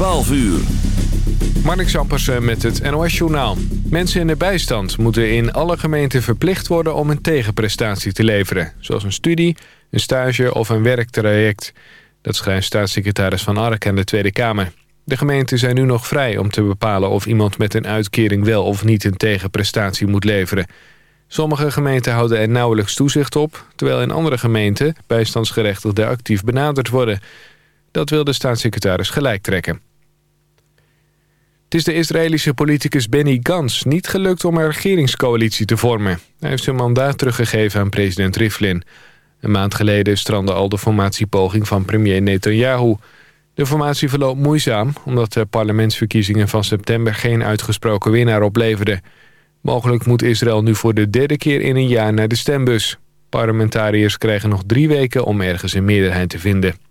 12 uur. Marnik met het NOS-journaal. Mensen in de bijstand moeten in alle gemeenten verplicht worden om een tegenprestatie te leveren. Zoals een studie, een stage of een werktraject. Dat schrijft staatssecretaris Van Ark aan de Tweede Kamer. De gemeenten zijn nu nog vrij om te bepalen of iemand met een uitkering wel of niet een tegenprestatie moet leveren. Sommige gemeenten houden er nauwelijks toezicht op... terwijl in andere gemeenten bijstandsgerechtigden actief benaderd worden. Dat wil de staatssecretaris gelijk trekken. Het is de Israëlische politicus Benny Gantz niet gelukt om een regeringscoalitie te vormen. Hij heeft zijn mandaat teruggegeven aan president Rivlin. Een maand geleden strandde al de formatiepoging van premier Netanyahu. De formatie verloopt moeizaam omdat de parlementsverkiezingen van september geen uitgesproken winnaar opleverden. Mogelijk moet Israël nu voor de derde keer in een jaar naar de stembus. Parlementariërs krijgen nog drie weken om ergens een meerderheid te vinden.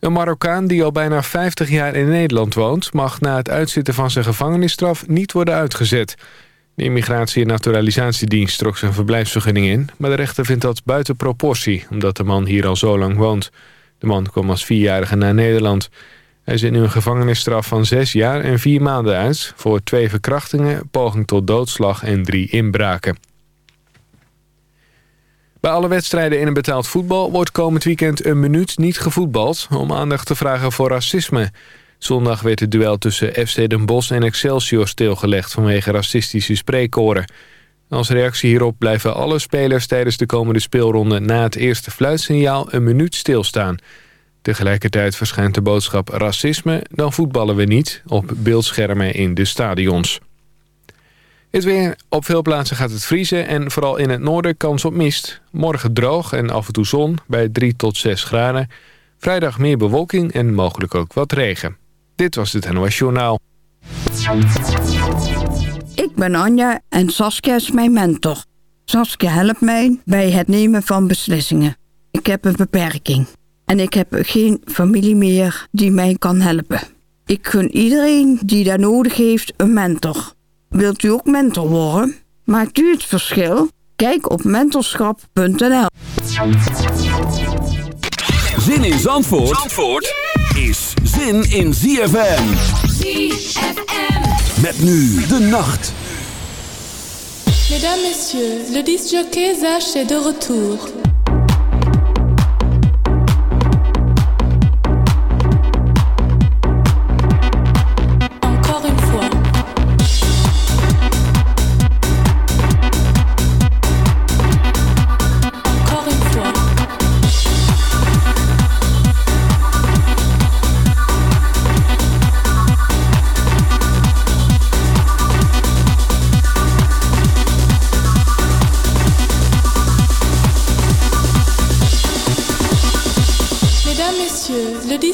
Een Marokkaan die al bijna 50 jaar in Nederland woont... mag na het uitzitten van zijn gevangenisstraf niet worden uitgezet. De Immigratie- en Naturalisatiedienst trok zijn verblijfsvergunning in... maar de rechter vindt dat buiten proportie... omdat de man hier al zo lang woont. De man kwam als vierjarige naar Nederland. Hij zit nu een gevangenisstraf van zes jaar en vier maanden uit... voor twee verkrachtingen, poging tot doodslag en drie inbraken. Bij alle wedstrijden in een betaald voetbal wordt komend weekend een minuut niet gevoetbald... om aandacht te vragen voor racisme. Zondag werd het duel tussen FC Den Bosch en Excelsior stilgelegd vanwege racistische spreekkoren. Als reactie hierop blijven alle spelers tijdens de komende speelronde na het eerste fluitsignaal een minuut stilstaan. Tegelijkertijd verschijnt de boodschap racisme, dan voetballen we niet op beeldschermen in de stadions. Het weer. Op veel plaatsen gaat het vriezen en vooral in het noorden kans op mist. Morgen droog en af en toe zon bij 3 tot 6 graden. Vrijdag meer bewolking en mogelijk ook wat regen. Dit was het NOS Journaal. Ik ben Anja en Saskia is mijn mentor. Saskia helpt mij bij het nemen van beslissingen. Ik heb een beperking en ik heb geen familie meer die mij kan helpen. Ik gun iedereen die daar nodig heeft een mentor. Wilt u ook mentor worden? Maakt u het verschil? Kijk op mentorschap.nl Zin in Zandvoort, Zandvoort is zin in ZFM. ZFM. Met nu de nacht. Mesdames, Messieurs, le disc jockey Zach est de retour.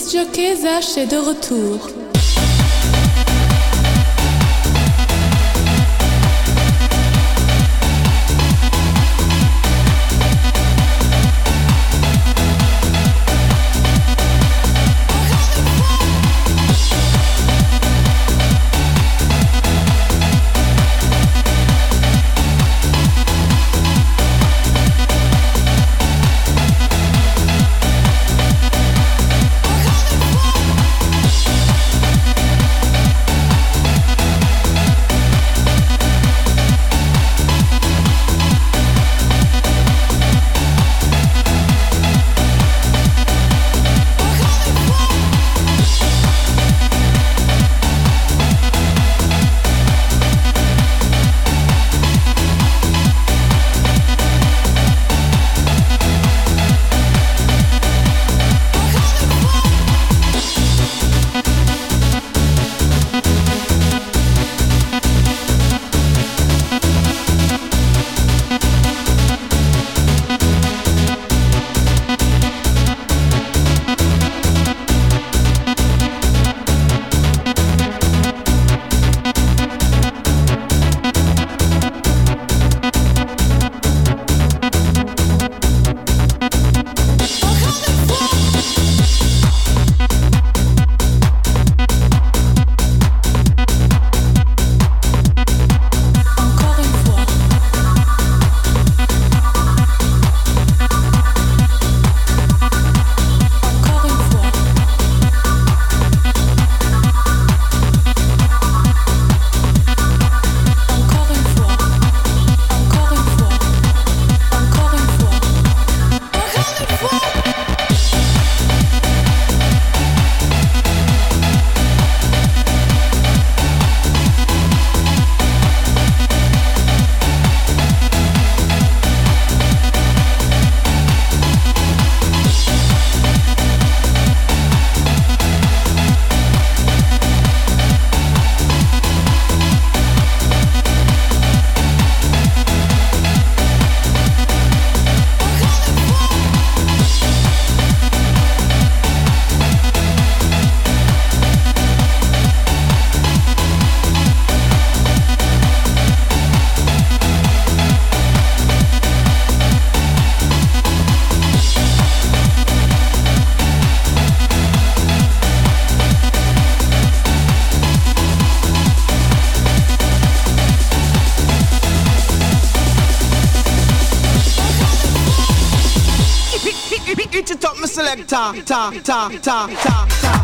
Disc jockey Zach est de retour. Ta ta ta ta ta ta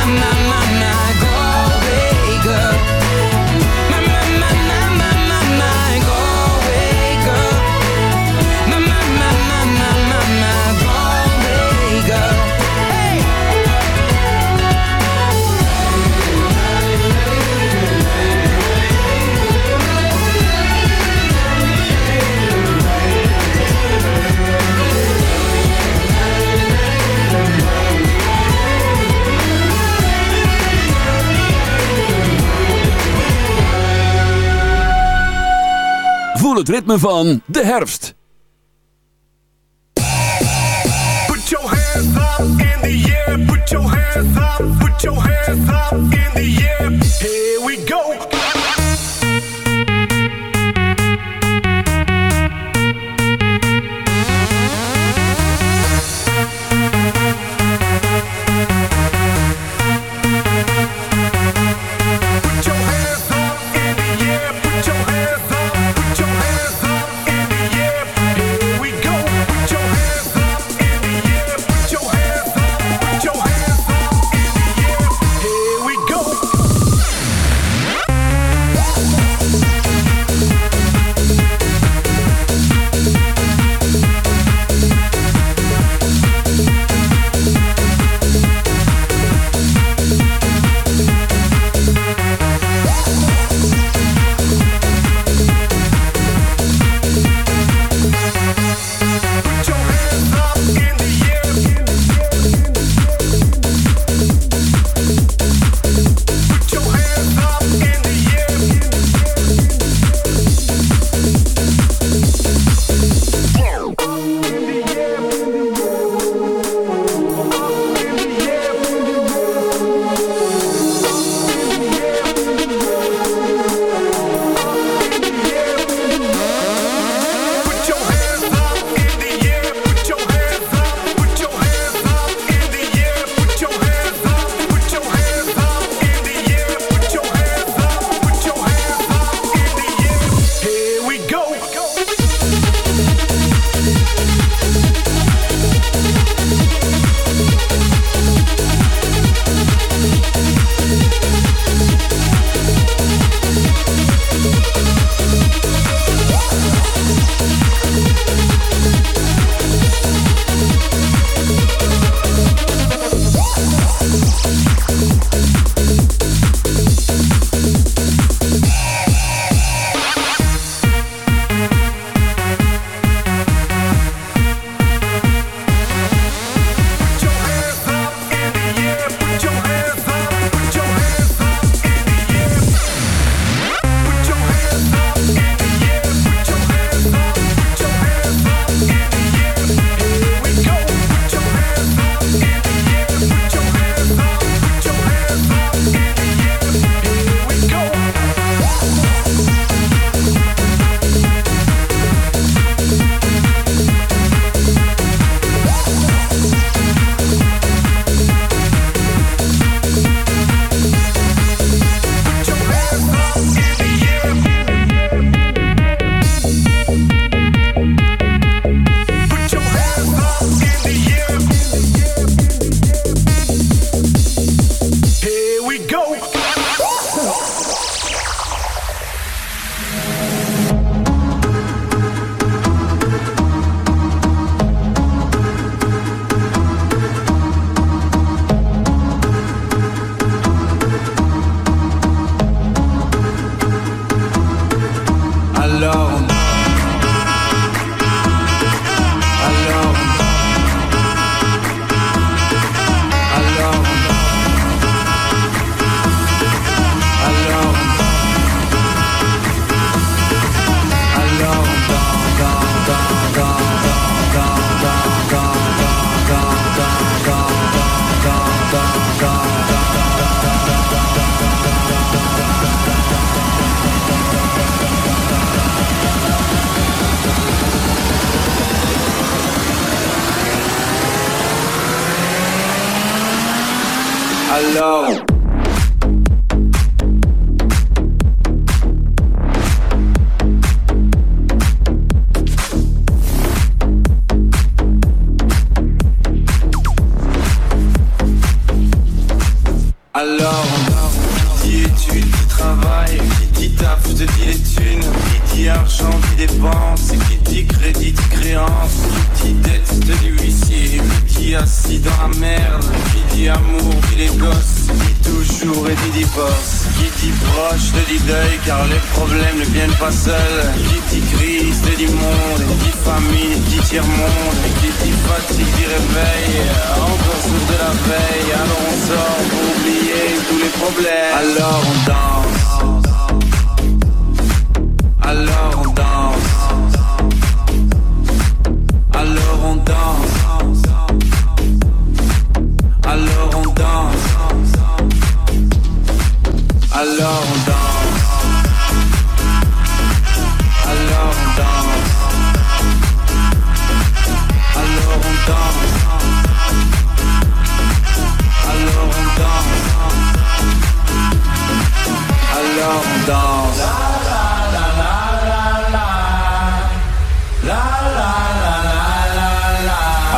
My, my, het ritme van de herfst. Put your hands up in the air. Put your hands up. Put your hands up in the air. Here we go.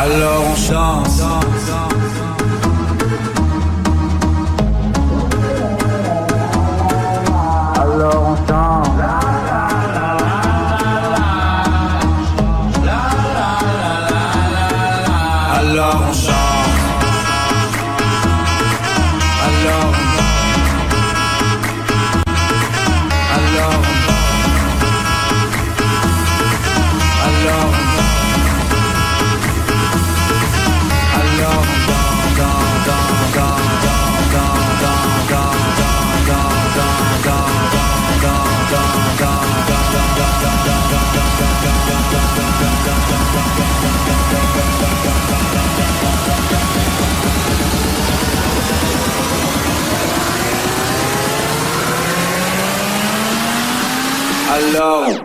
Alors on chante. Hello.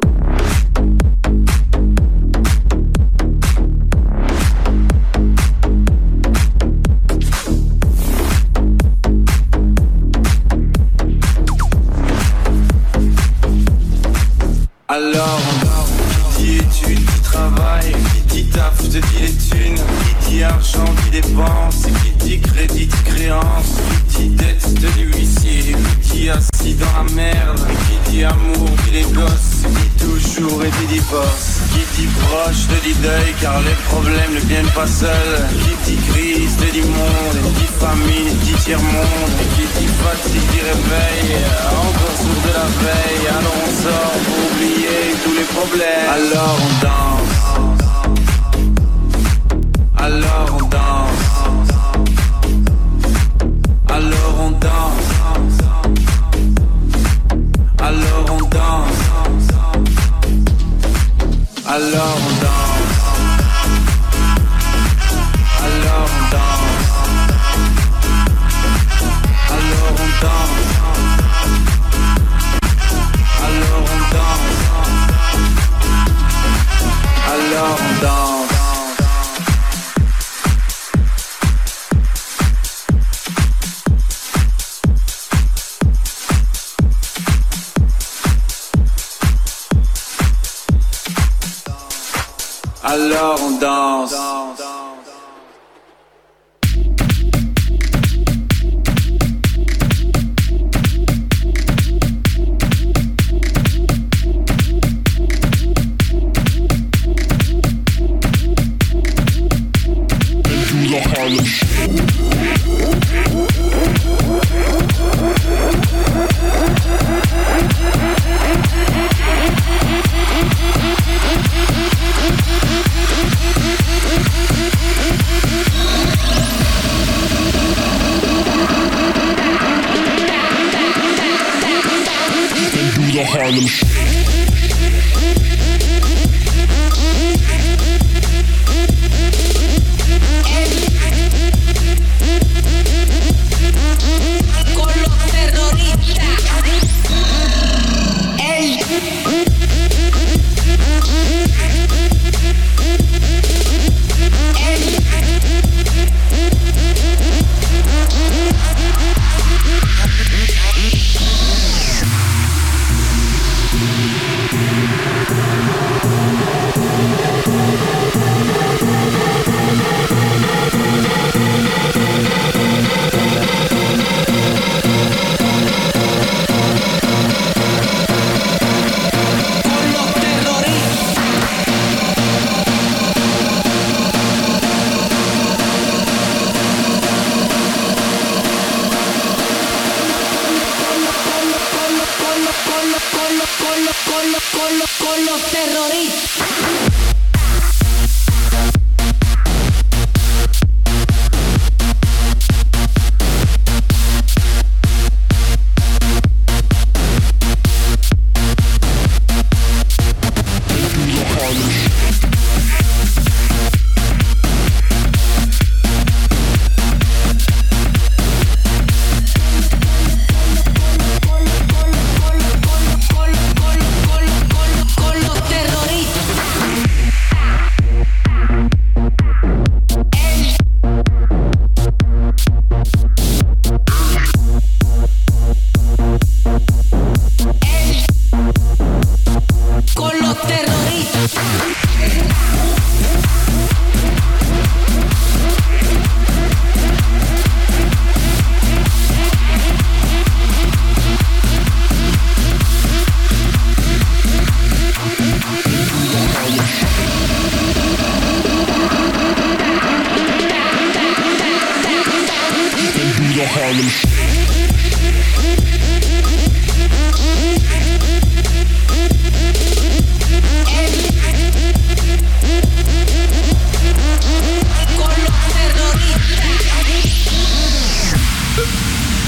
pas seul. Qui dit crise, te dit monde. Qui famine, qui tiers-monde. Qui dit fatigue, qui réveille. Encore sourd de la veille. Alors on sort pour oublier tous les problèmes. Alors on danse. Alors on danse.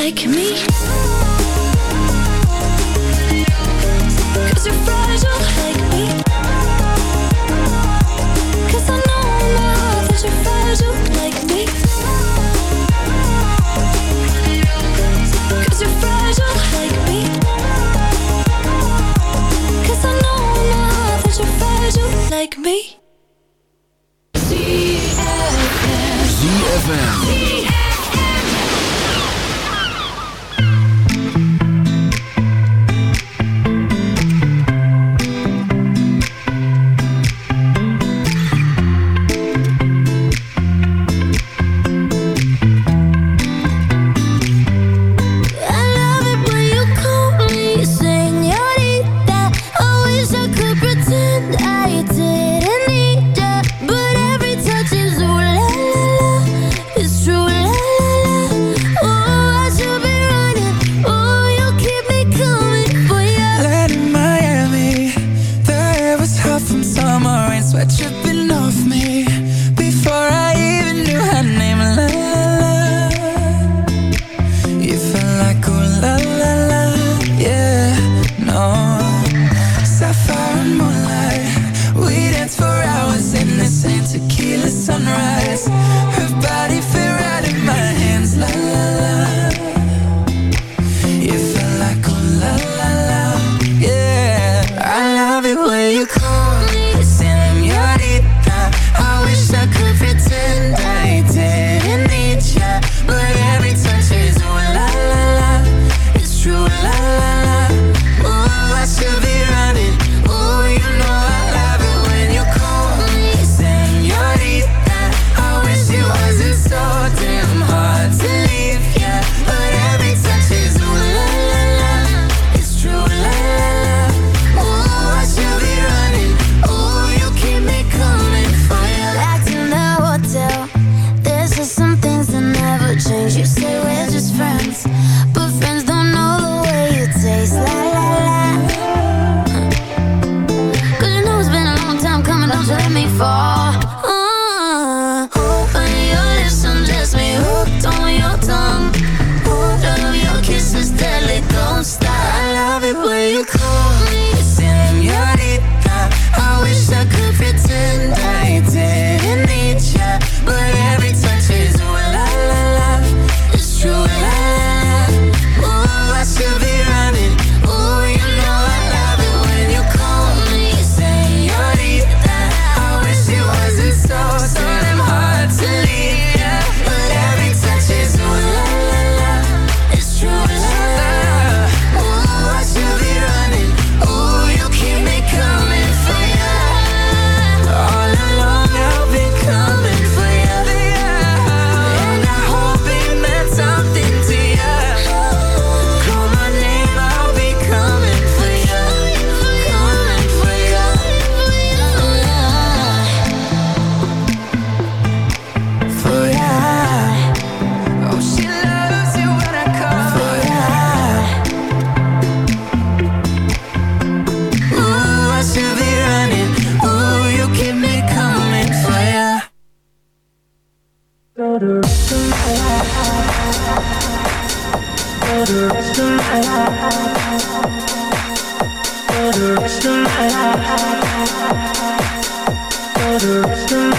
like me.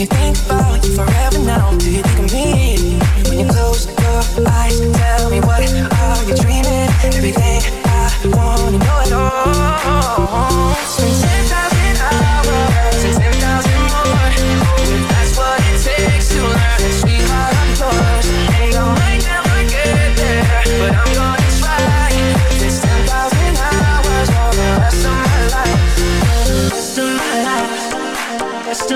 you think about you forever.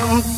And